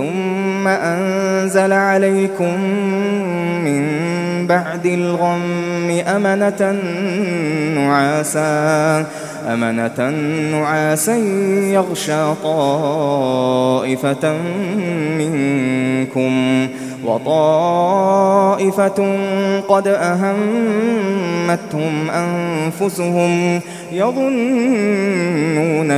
ثم أنزل عليكم من بعد الغم أمنة نعاسا أمنة نعاسا يغشى طائفة منكم وطائفة قد أهمتهم أنفسهم يظنون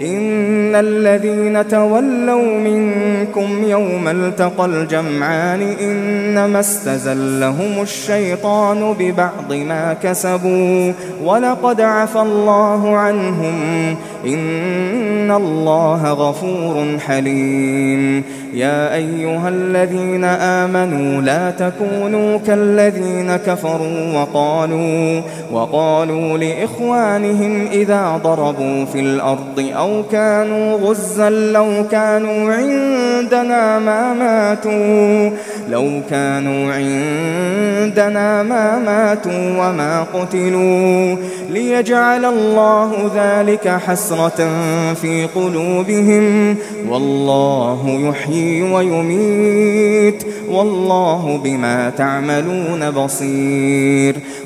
إن الذين تولوا منكم يوم التقى الجمعان إنما استزلهم الشيطان ببعض ما كسبوا ولقد عفى الله عنهم إن ان الله غفور حليم. يا ايها الذين امنوا لا تكونوا كالذين كفروا وقالوا وقالوا لاخوانهم اذا ضربوا في الأرض أو كانوا غزا لو كانوا عندنا ما ماتوا لو كانوا عندنا ما ماتوا وما قتلوا. ليجعل الله ذلك حسرة في قلوبهم والله يحيي ويميت والله بما تعملون بصير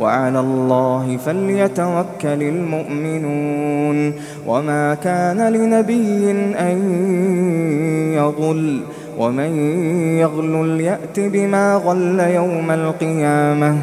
وعلى الله فليتوكل المؤمنون وما كان لنبي أن يضل ومن يغلل يأت بما غل يوم القيامة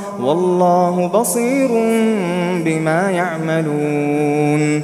والله بصير بما يعملون.